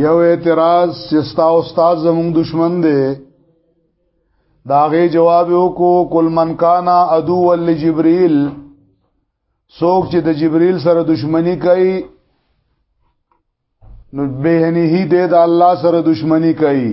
یو اعتراض چې ستا استاد زموږ دشمن دی دا غي جواب وکړو کل من کان ادو ول جبريل څوک چې د جبريل سره دشمنی کوي نو بهنه دې د الله سره دشمنی کوي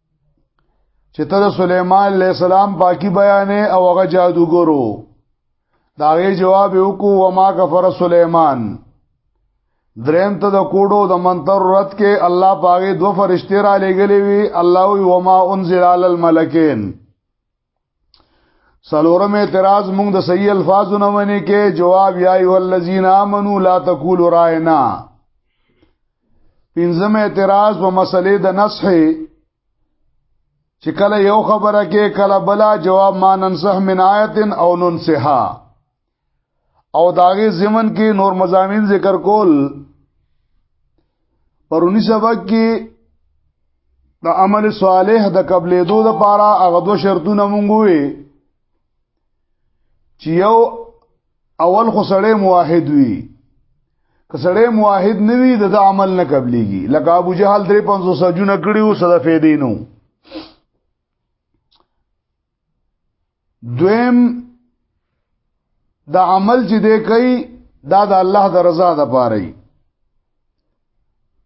چې ته د سليمان عليه السلام پاکي بیانې او هغه جادوګرو دا غي جواب وکړو وما کفر سليمان دریم ته د کوډو د منتر رد کې الله پاغه دو فرشتي را لګلې وي الله وي وما انزل على الملکين سلورم اعتراض موږ د صحیح الفاظو نه منې کې جواب یا ایو الذین آمنو لا تقولوا راینا پنځم اعتراض و مسلې د نصح چې کله یو خبره کې کله بلا جواب ما ننصح من آیت او ننصحا او داغه زمن کې نور مزامین ذکر کول پرونی سبق کې د عمل صالح د قبلې دو د پاره هغه دو شرطونه مونږ وي چې یو اول خو سړی موحد وي که سړی موحد نه وي د عمل نه قبليږي لکه ابو جهل 350 سجونه کړیو صدفې دینو دویم د عمل چې دی کوي دا د الله د رضا د پاره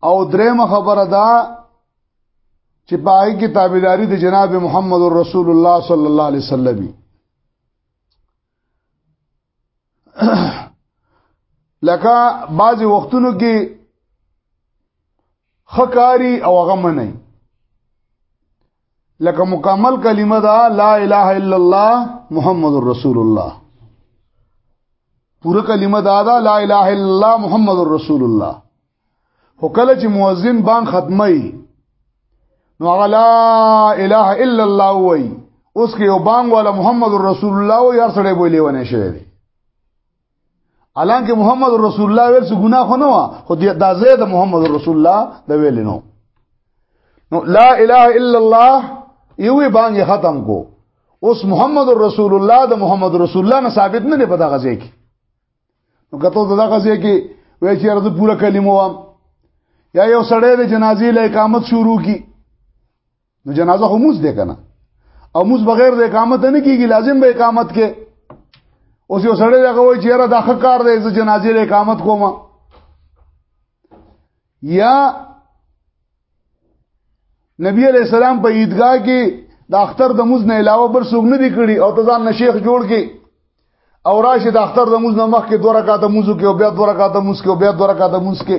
او درېمه خبره ده چې پای کې تابعداري د جناب محمد رسول الله صلی الله علیه وسلم لکه بعضی وختونو کې خکاری او غمنه لکه مکمل کلمه دا لا اله الا الله محمد رسول الله پوره کلمه دا دا لا اله الا الله محمد رسول الله هو کله چې مؤذن بان ختمي نو هغه لا اله الا الله وای اوس کې یو بانګ والا محمد رسول الله او یار سره بولی ونه شوی دی الان کې محمد رسول الله ویل څه ګناه خو نه و خو دا زه د محمد رسول الله د ویل نو نو لا اله الا الله یوې باندې ختم کو اوس محمد رسول الله د محمد رسول الله نه ثابت نه دی په دغه ځای کې نو کته دغه ځای کې وای چې رد پوره کلمه وام یا یو سړی د جنازې له اقامت شروع کی نو جنازه خو موز دی کنه او موز بغیر د اقامت نه کیږي لازم به اقامت کې اوس یو سړی دا کوي چې را د حق کار دی چې جنازې له اقامت کوم یا نبی علیہ السلام په عیدګاه کې د اختر د موز نه علاوه بل څوک نه دی کړی او تزان نه شیخ جوړ کې او راشه د اختر د موز نه مخ کې دوه رکعاته موز کې او بیا دوه رکعاته موز کې او بیا دوه رکعاته موز کې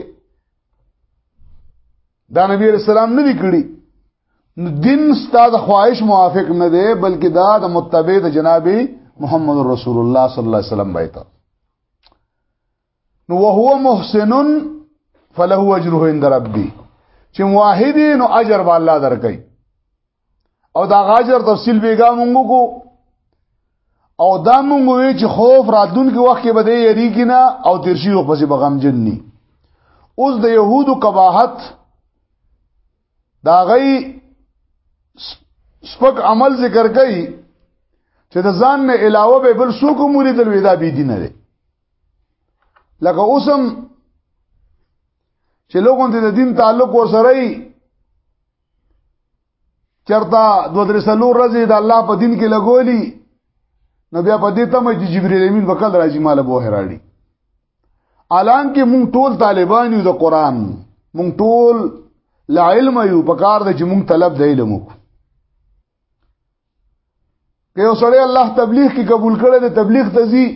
دا نبی علیہ السلام نه دی کړی دین ستاسو خواهش موافق نه دی بلکې دا د متبع د جناب محمد رسول الله صلی الله علیه وسلم بایته نو وهو محسن فله اجره عند ربي چې موحدین اجر به الله درکړي او دا غاجر تفصیل بیګا مونږ کو او دا مونږ وی چې خوف راتلونکي وخت کې بده یریږي نه او ترشي وخت پسې بغم جنني اوس د يهودو قباحت دا غي سپک عمل ذکر کوي چې د ځان نه علاوه به بل څوک مولي دل ودا بي دي نه لري لکه اوسم چې لوګون ته د دین تعلق ورسره چرتا دو درې سلو ورځې د الله په دین کې لګولي نو بیا په دې تمه چې جبرئیل امین وکړ راځي مال به هراړي الان کې مونږ ټول طالبان یو د قران مونږ ټول لا علم یو په کار د چې مونږ طلب د علم وکړو که یو سړی الله تبلیغ کی قبول کړي د تبلیغ ته ځي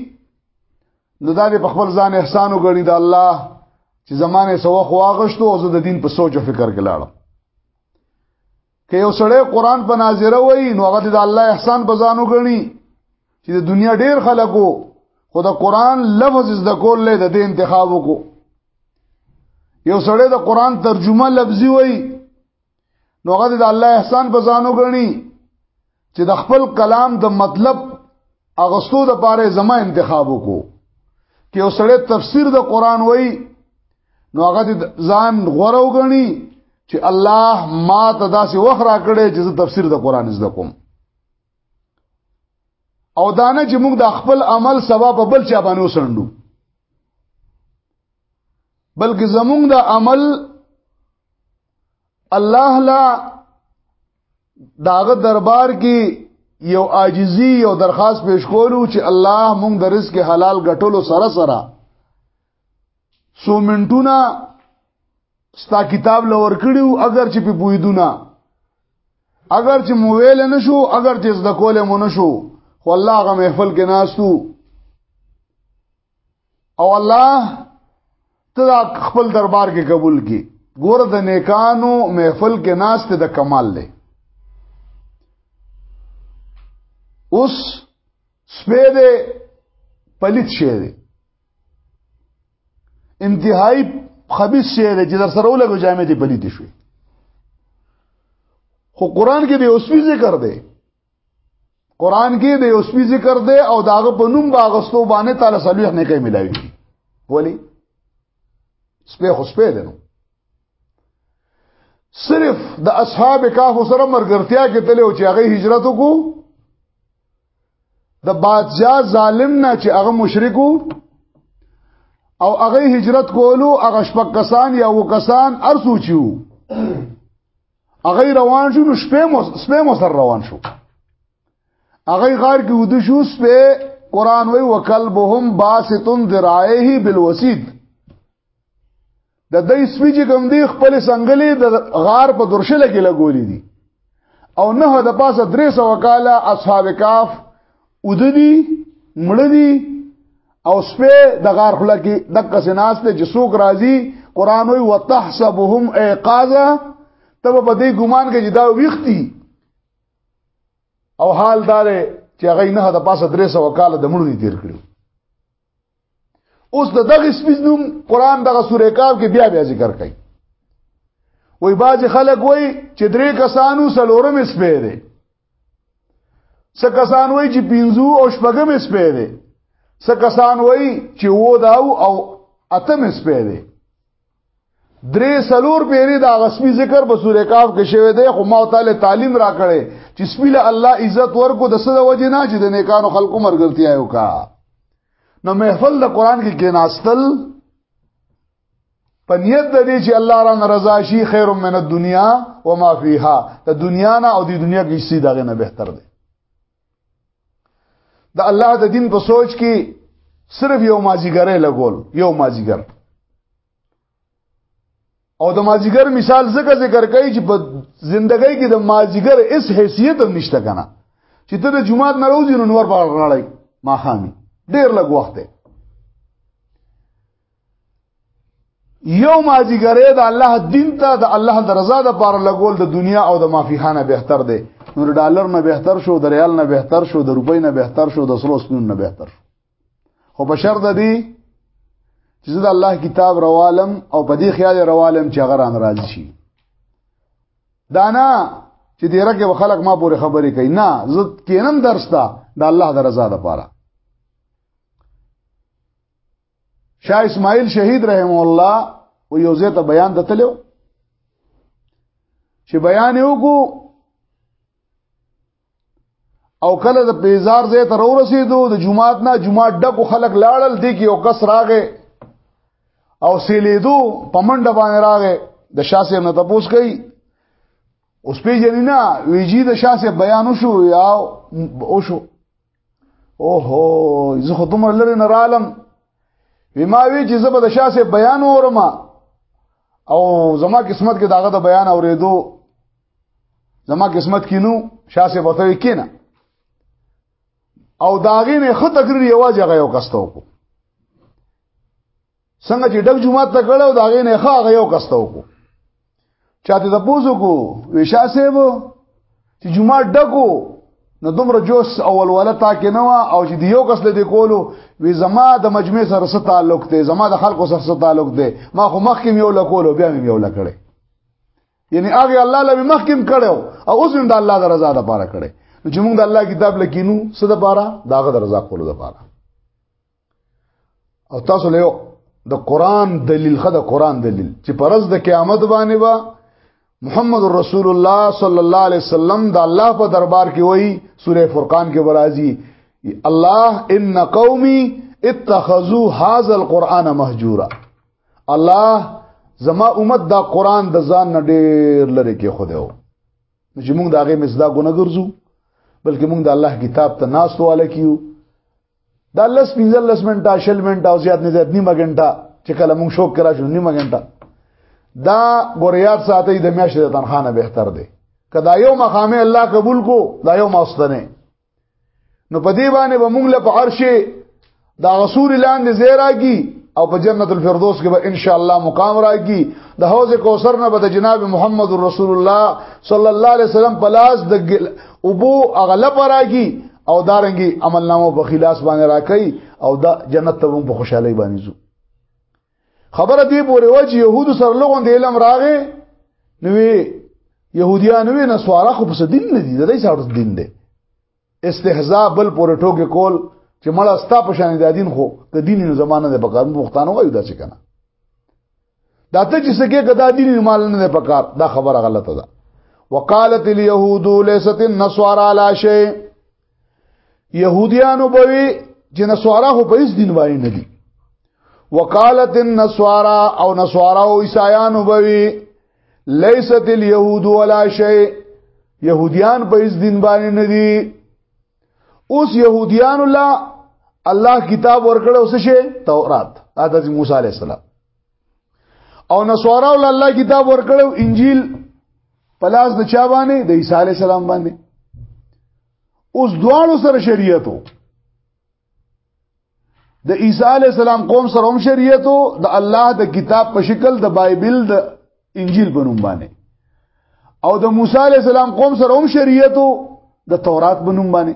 نو دا په خپل ځان احسان وګڼي د الله چې زمانه سوخ واغشتو او زه د دین په سوچ او فکر کې لاړم که یو سړی قران په ناظره وای نو هغه د الله احسان په ځان وګڼي چې د دنیا ډیر خلکو خو د قران لفظ زده کول له د انتخاب وکړو یو سړی د قران ترجمه لفظي وای نو هغه د الله احسان په ځانو غني چې د خپل کلام د مطلب اغستو د پاره زما انتخاب وکړو کې اوسړه تفسیر د قران وای نو هغه ځان غوړو غني چې الله ما ته داسې وخت را کړې چې زه تفسیر د قران زده کوم او دانه چې موږ د خپل عمل سبب په بل چا باندې وسندو بلکې زموږ د عمل الله لا داغه دربار کې یو عاجزی یو درخواست پیش کولو چې الله مونږ د رزق حلال غټلو سره سره سو منټونه ستا کتاب لور کړیو اگر چې په بویدونه اگر چې مویل نه شو اگر چې زده کول مو نه شو خو الله غ محفل کې ناستو او الله ته خپل دربار کې قبول کی ګور د نیکانو محفل کې ناس ته د کمال لې اوس سپې دې پلیت شه دې انتهائی خبيث شه دې چې در سره ولګو جامې دې پلیت شوي خو قران کې به اوسوي ذکر دی قران کې د یوسفی ذکر دی او داغه په نوم باغستو باندې تعالی صلیح نه کوي ملایي ولی سپه خو سپه ده نو صرف د اصحاب کهف سره مرګرتیا کې تل او چې هغه هجرت وکړو د بادشاہ ظالم نه چې هغه مشرکو او هغه هجرت کولو هغه شپک کسان یا و کسان ارسو چیو هغه روان شو نو شپه مو شپه مو سر روان شو هغه غار کې ود شو شپه قران وی وکلبهم باسطن ذرائه بالوسید د دې سپی چې کوم دی خپل سنگلې د غار په درشل کې لګولې دي او نه د پاسه درې سو کاله اصحاب کاف وددي مړدي او سپه د غار خلا کې د قسناس ته جسوک راضي قران وي وتحسبهم ايقاظا تب په دې ګمان کې جدا ویختی او حال دار چې هغه نه د پاسه درې سو کال د مړو دي تیر کړو اوس د دغه سپیزنوم قران دغه سورې کاف کې بیا بیا ذکر کړي وای باز خلک وای چې درې کسانو سلورم سپې دي څه کسان وای چې پینزو او شپږم سپې دي څه کسان وای چې وو دا او اتم سپې دي درې سلور پیری دا غسمی ذکر په سورې کاف کې شوی دی خو ما تعالی تعلیم را کړي چې سپیله الله عزت ورکو د سره وجه نه چې د نیکانو خلقو مرګرتیا یو کا نو محفل د قران کې کېناستل په نیت د دې چې الله را ناراضه شي خیر من الدنیا و ما فیها د دنیا نه او د دنیا کې شي دغه نه بهتر دی د الله د دین په سوچ کې صرف یو مازیګرې لګول یو مازیګر او د مازیګر مثال زکه ذکر کوي چې په زندګۍ کې د مازیګر اس حیثیت هم نشته کنه چې ته د جمعات نه روزي نو نور په غړړای ما خامي ډیر لګ وخت دی یو ماجیګرې د الله دین ته د الله د رضا د پاره لګول د دنیا او د مافیخانه بهتر دی نور ډالر نه بهتر شو د ریال نه بهتر شو د روپۍ نه بهتر شو د سرو سپین نه بهتر شو خو په شرط دی چې د الله کتاب روالم او په دې خیال روالم چې هغه ران راضي شي دانا چې دې رکه خلک ما پورې خبرې کوي نه زه کینم درس ته د الله د رضا لپاره شاه اسماعیل شهید رحم الله و یو زه ته بیان دتلو چې بیان یو کو او کله د پیزار زه ته رو رسیدو د جمعات نه جمعات ډکو خلک لاړل دي کې او کس راغې او سیلیدو پمنډ باندې راغې د شاسې نه تپوس کوي اوس په جنینا ویجی د شاسې بیان شو یا او شو اوهو زه خو دومره لري نه رالم وی ما وی چې زه به د شاسه بیان اورم او زما قسمت کې داغه د بیان اورېدو زما قسمت کې نو شاسه به ته کینه او داغې نه خو تقریر یوازې غيو کستو کو څنګه چې ډک جمعات ته کړو دا غي نه ښه هغه یو کسته وکړو چاته د پوزو کو ویشا سیب چې جمعات ډکو نو دومره جوش اول ولا تا کې نه او چې دیو کس له دې کولو وی زما د مجمع سره ست تعلق دی زما د خلکو سره ست تعلق دی ما خو مخکې یو لکولو بیا مې یو لکړې یعنی هغه الله لوي مخکم کړو او اوس هم د الله د رضا لپاره کړي چې موږ د الله کتاب لکینو څه د لپاره داغه د رضا کولو لپاره او تاسو له د قران دلیل خدای قران دلیل چې پرز د قیامت باندې با محمد رسول الله صلی الله علیه وسلم د الله په دربار کې وایي سوره فرقان کې ورازي الله ان قومي اتخذوا هذا القران مهجورا الله زما امت دا قران د ځان نه ډیر لري کې خو دیو چې موږ دا غي مزدا ګونه ګرځو بلکې موږ د الله کتاب ته ناس واله کیو دا لس پنځل لس منټه شل منټه او زیات نه زیات نیمه غنټه چې کله مونږ شوق کرا شو نیمه غنټه دا ګوریات ساتي د میاشتې د تنخواه نه بهتر دی کدا یو مقام الله قبول کو دا یو ماستنه نو په دې باندې به مونږ له په عرش دا رسول لاندې زیرا کی او په جنت الفردوس کې به ان شاء الله مقام راځي د حوض کوثر نه به د جناب محمد رسول الله صلی الله علیه وسلم پلاس د او بو اغلب راګي او دارنګي عمل نامو په خلاص باندې راکړي او دا جنت ته په خوشحالي باندې زو خبره دی پورې و چې يهودو سره لغون د علم راغې نوې يهوديان وې نه سواره خو په دین نه دي د دې سره دین دی استهزاء بل پورې ټوګه کول چې مړه ستا په شان د دین خو د دین زمانه د بقا مختانو وایو دا څه کنه دا ته چې سکه کدا دین مال نه پکار دا خبره غلطه ده وقالت اليهود ليست النصارى على شيء يهوديانو بوي چې نصارا خو په هیڅ دین باندې نه دي وقالت النصارى او نصارا او عیسایانو بوي ليست اليهود ولا شيء يهوديان په هیڅ دین باندې نه دي اوس يهوديان الله الله کتاب ورکړ اوس شي تورات حضرت موسی عليه السلام او نصارا ول الله کتاب ورکړ انجیل پلاس د چا باندې د عیسی علی السلام باندې اوس دواړو سره شریعتو د عیسی علی السلام قوم سره هم شریعت د الله د کتاب په شکل د بایبل د انجیل بنوم باندې او د موسی علی السلام قوم سره هم شریعت د تورات بنوم باندې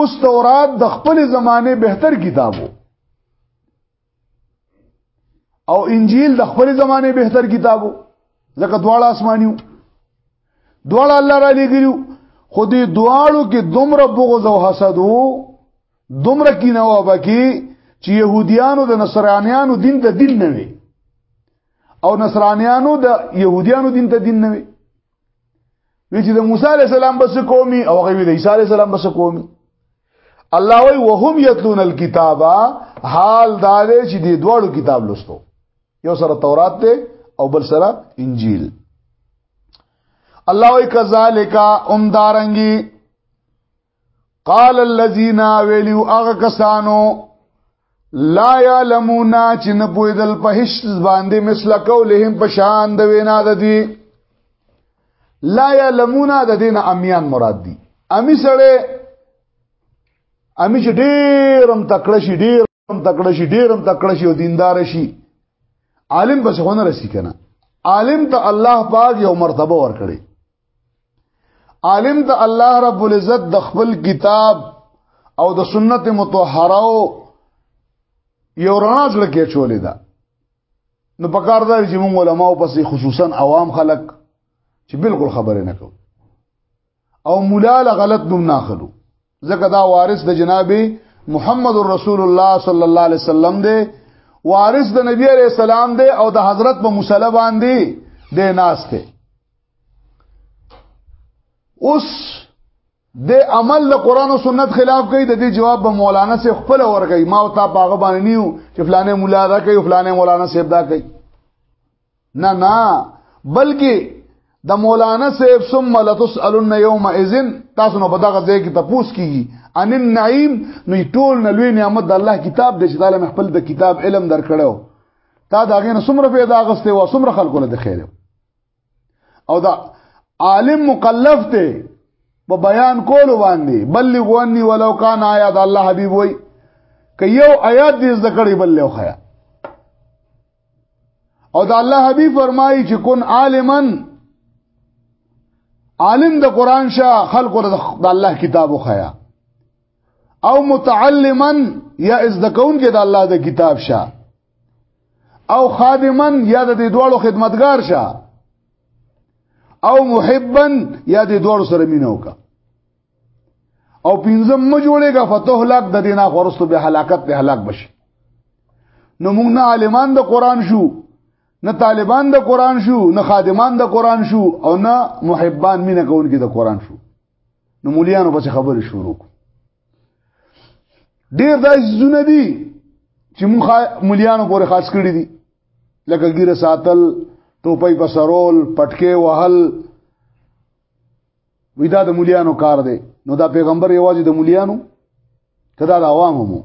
اوس تورات د خپل زمانه بهتر کتابو او انجیل د خپل زمانه بهتر کتابو ځکه دواړه آسمانیو دواړه الله را لګیو خو دې دواړو کې دومره بغض او حسد وو دومره کینه و بکی چې يهوديانو د نصرانيانو دین ته دین نه وي او نصرانيانو د يهوديانو دین ته دین نه وي وی چې د موسی عليه السلام بس قومي او غوي د عيسى عليه السلام بس قومي الله وی وهم یتلون الكتاب حال دا دی چې د دوړو کتاب لوستو یو سره تورات دی او بل سره انجیل الله وی کذالک ام دارنګي قال الذين ویلو هغه کسانو لا يعلمون چې نه پویدل په هیڅ باندې مثله قولهم په شان د وینا د دی لا يعلمون د دین امیان مراد دی امی سره امی چې ډیرم تکړه شي ډیرم تکړه شي ډیرم تکړه شي او دیندار شي عالم بس خونه رسی کنه عالم ته الله پاک یو مرتبه ورکړي عالم د الله رب العزت د خپل کتاب او د سنت متطهره یو رڼا ځل کې چولې ده نو په کار ده چې موږ علما او پسې خصوصا عوام خلک چې بالکل خبره نه کوي او مولا له غلط نوم نه خلو ځکه دا وارث د جناب محمد رسول الله صلی الله علیه وسلم دی وارث د نبی علیہ السلام دی او د حضرت په مصلی باندې د ناس دی اوس د عمل له قران او سنت خلاف کوي د دې جواب به مولانا سے خپل ورګي ما او تا باغ باندې نیو چې فلانه مولا دا کوي فلانه مولانا سے دا کوي نه نه بلکې د مولانا صاحب ثم لتسالن يوم اذن تاسو نو په دغه ځای کې تپوس کیږي ان النعیم نو ټول نلوي نعمت د الله کتاب دې چې تعالی خپل د کتاب علم درکړو تا دا غین سمره پیدا غسته و سمره خلکو له خیر او دا عالم مکلف ته په بیان کول باندې بلغوا عني ولو کان آیات الله حبیب وای که یو آیات دې ذکرې بلې خو او د الله حبیب فرمایي چې کن عالمن عالم د قران شه خلق د الله کتاب خیا او متعلمن یا از د کون کې د الله د کتاب شه او خادمن یا د دې دوړو خدمتگار شه او محبن یا د دوړو سره مينو کا او پنځم م جوړېګا فتوح لاک د دینه خورستو به هلاکت به هلاک بشي نو موږ نه عالمان د قران شو نه طالبان د قران شو نه خادمان د قران شو او نه محبان مینه کوونکي د قران شو نو مولیانو په خبره شروع کو ډیر دای زونه دي چې موږ مولیانو پورې خاص کړی دي لکه ګیره ساتل ټوپۍ په سرول پټکې وهل وی دا د مليانو کار دی نو دا پیغمبر یوازې د مليانو کدا د عوامو مو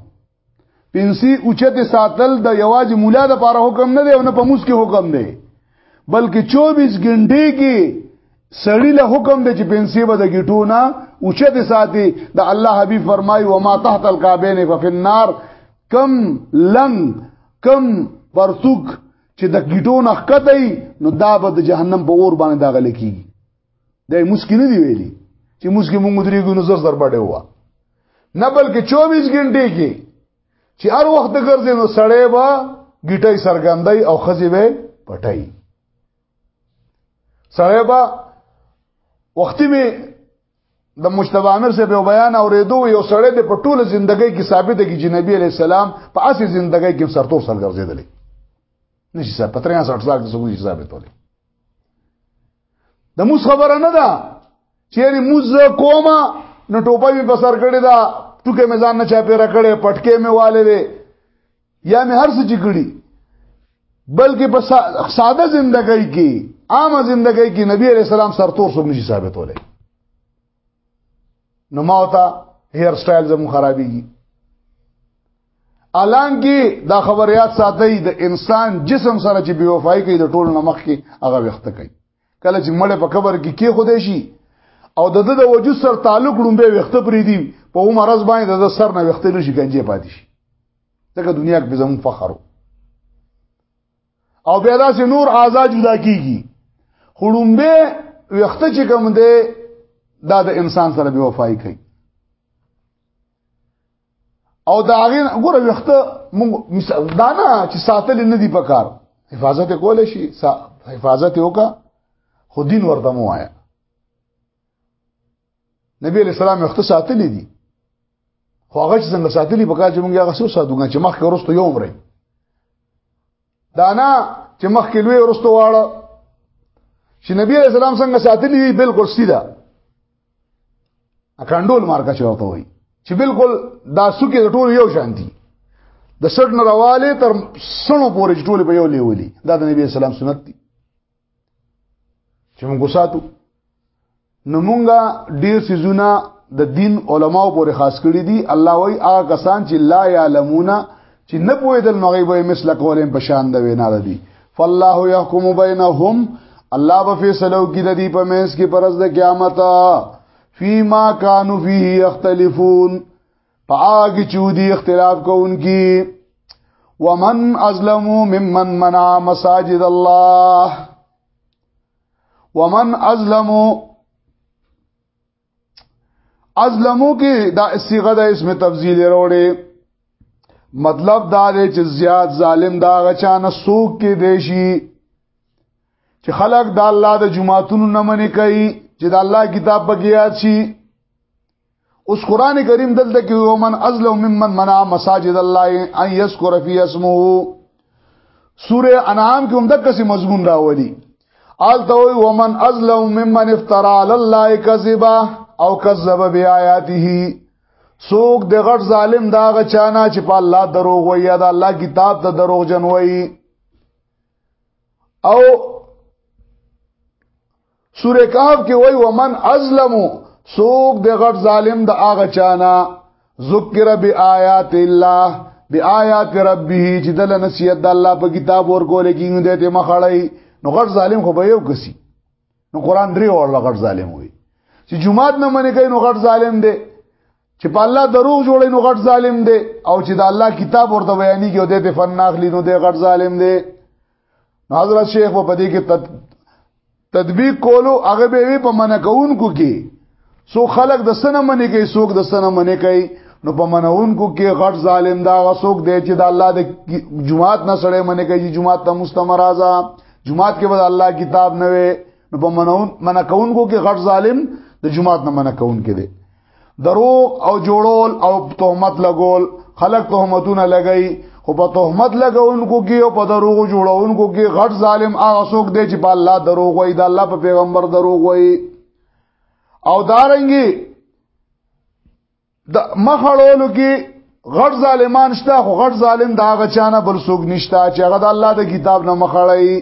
پنسی اوچت ساتل د یوازې مولا د پاره حکم نه دی او نه په موس کې حکم دی بلکې 24 غنټې کې سړی له حکم دی چې پنسی به د ګټو نه اوچت ساتي د الله حبيب فرمایي و ما تحت القابین ففي النار کم لنګ کم پرتوک چې د کیټو نه ښکته نو دا به د جهنم په اور باندې داغله کیږي دا مشکل دی ویلي چې مشکل مونږ درې ګونو زر سر پټه هوا نه بلکې 24 غنټې کې چې هر وخت ګرځي نو سړې با ګټي سرګندای او خزي به پټای سړې با وختي می د مشتبه عامر سره په بیان اوریدو یو سړی د پټوله ژوندۍ کې ثابت دی چې نبی علی السلام په اسی ژوندۍ کې سرتور سر ګرځیدلی نشي ثابت په 63 سال کې څوک ثابت ولی د موس خبره نه ده چې یعنی موز کومه نو ټوپه می په سر کړی دا ټوکې مې ځان نه چا پیره کړې پټکې مې والې وې یا مې هر څه جګړي بلکې په ساده ژوندۍ کې عامه ژوندۍ کې نبی عليه السلام سرتور څوک نشي ثابتولای نو ما وتا هیر سټایل زمو خرابېږي الان کې دا خبريات ساتي د انسان جسم سره چې بیوفای کوي د ټولو مخ کې هغه وخت کوي کله چې مړ په قبر کې کې خوده شي او د د وجود سره تعلق لومبه وخت پرې دی په عمر از باندې د سر نه وخت نشي کنجه پاتې شي دغه دنیا کې زمون فخر او بیا دا چې نور آزاد جدا کیږي خړومبه وخت چې کوم دی دا د انسان سره بے وفائی کوي او دا هغه ګوره وخت مونږ دا نه چې ساتل نه دی پکار حفاظت کول شي حفاظت وکا خو دین ورته مو آیا نبی علیہ السلام وخت ساتل دي خو هغه چې څنګه ساتلی په کار چې موږ هغه سو ساتو چې مخکې ورستو یو عمر دانا چې مخکې لوی ورستو واړه چې نبی عليه السلام څنګه ساتلی وي بالکل سیده اکاندول مارکا چوته وي چې بالکل دا سکه ټول یو شانتي د سړ نه راواله تر سنو پورې ټول په یو لیولي دا د نبی اسلام سنت دي چې موږ ساتو نو مونږه ډیر سيزونه د دین علماو پورې خاص کړی دي الله وای هغه کسان چې لا يعلمون چې نه پوهېدل نو غیبه مثل کولم په شان د وینا دي فالله يحكم بينهم الله به فیصلو کې د دې په منځ کې پرز د قیامت فيما كانوا فيه يختلفون پاګ چودي اختلاف کوونکی ومن ازلم ممن منع مساجد الله ومن ازلم ازلمو کې دا صيغه د اسم تفضیل وروړي مطلب دا دی چې زیات ظالم دا غچانه سوق کې دی شي چې خلک د الله د جمعاتونو نه منې کوي چې د الله کتاب پکې یاد شي اوس قران کریم دلته کې یو من ازلو ممن منع مساجد الله ان یذکر فی اسمه سوره انعام کې هم د کسي مضمون راولي آل توي ومن ازلو ممن افترا علی الله کذبا او کذب بیااته سوق د غټ ظالم دا غچانا چې په الله دروغ وي یا د الله کتاب ته دروغ جن وي او سوره کهف کې وای ومن ازلم سوق د غټ ظالم د اغه چانا ذکر بیاات الله بیاات ربه چې د نصیحت د الله په کتاب ورکول کېږي د ته مخړی نو غټ ظالم خو به یو کسی نو قران درې اور غټ ظالم وي چې جمعات نه منې کوي نو غټ ظالم دی چې په الله دروغ جوړي نو غټ ظالم دی او چې د الله کتاب ورته بیانې کې او د ته فن ناخلی نو د غټ ظالم دی حضرت شیخ په دې کې تطبیق کولو هغه به په منع کوونکو کې سو خلق د سنه منی کوي سوک د سنه منی کوي نو په منونکو کې غټ ظالم دا غسوک دی چې د الله د جمعات نه سړی منی کوي جمعات ته مستمرازه جمعات کې به الله کتاب نه وي نو په منون منکونکو کې غټ ظالم د جمعات نه منکون کې دی دروغ او جوړول او تهمت لګول خلک تهمتونه لګي خو په تهمت لګونکو کې او په دروغ جوړونکو کې غټ ظالم هغه څوک دی چې په الله دروغ وایي د الله په پیغمبر دروغ وایي او دارنګي د مخړولو کې غټ ظالمان شته خو غټ ظالم دا غچانه بل سوق نشته چې هغه د الله د کتاب نه مخړی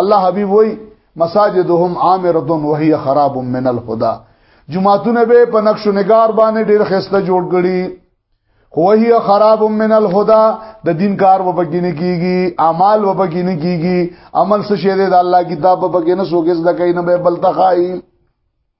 الله حبيب وای مساجدهم عامره وهي خراب من الهدى جمعتون به په نقش نگار باندې ډیر خسته جوړ کړي وهي خراب من الهدى د دین کار وبګینه کیږي اعمال وبګینه کیږي عمل څه شه د الله کتاب وبګینه سوګز د کینه به بلتخای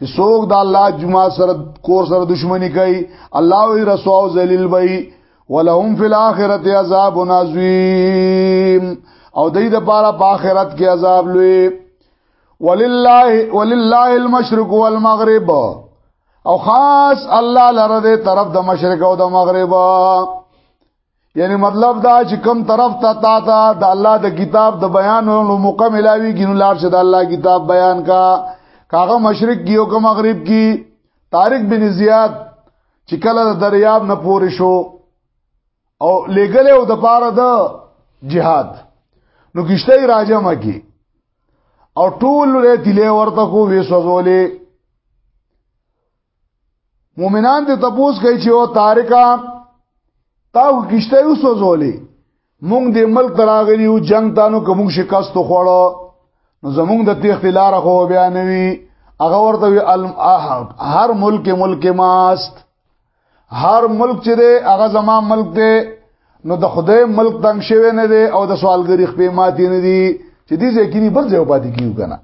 چې څوک د الله جمعه سره کور سره دښمنی کوي الله وی رسوا او ذلیل وي ولهم فی الاخرة عذاب عظیم او دې د پاره په آخرت کې عذاب لوی ولله ولله المشرق والمغرب او خاص الله لره دې طرف د مشرق او د مغرب یعنی مطلب دا چې کم طرف ته تا ته د الله د کتاب د بیان او موقع ملاوي ګینو لار شه د الله کتاب بیان کا کاغه مشرق کی او که مغرب کی طارق بن زیاد چې کله د دریاب نه پورې شو او لګل او د پاره د جهاد نو کشته راجم کی او ټول له تله ورته کو وې سوزولې مؤمنان ته تپوس کوي چې او تارکا تا کیشته یو سوزولې مونږ د ملک تراغلی او جنگ تانو کوم شکست خوړو نو زمونږ د تیخ لار خو بیا نوي هغه ورته هر ملک ملک ماست هر ملک چې دی هغه زما ملک دی نو د خدای ملک تنگ شوی نه دی او د سوالګری خپې ماتې نه دی چې دې ځکه بل ځای پاتې کیو کنه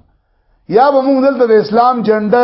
یا به مونږ دلته د اسلام جنډه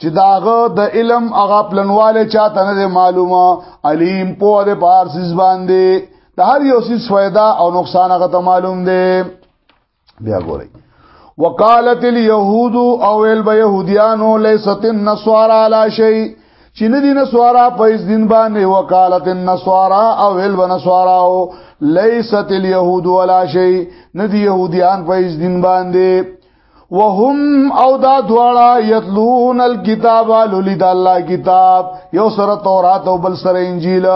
چې داغه د علم هغه پلنواله چاته نه معلومه علیم په دې پارسیز باندې د هر یو سیس فائدہ او نقصان هغه ته معلوم دی بیا ګورئ وقالت اليهود او ال بيهوديانو ليست النصارى على شيء چې نه دي نسوارا په اس دین باندې وکالت النسوارا او هل بنسوارا او ليست اليهود ولا شيء نه دي يهوديان په اس دین باندې وهم او دا دواړه یتلون الكتاب لولید الله کتاب یو سره تورات او بل سره انجیل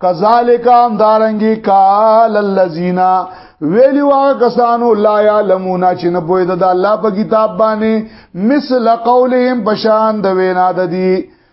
کذالک هم دارنګي قال الذين ویلی وا کسانو لا یعلمون چې نه پوهید د الله په کتاب باندې مثل قولهم بشان د وینا د دی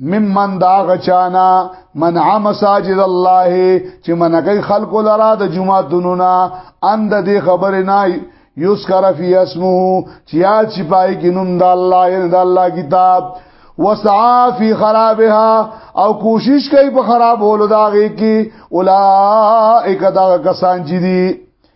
ممن دا غچانا منع مساجد الله چې منګي خلق لرا د جمعه دنونا اند دې خبر نه یذکر فی اسمه چې یا چې پای کې نوم د الله یعنی د الله کتاب وسعا فی خرابها او کوشش کوي په خراب ولداږي کې اولائک دا کسان چې دي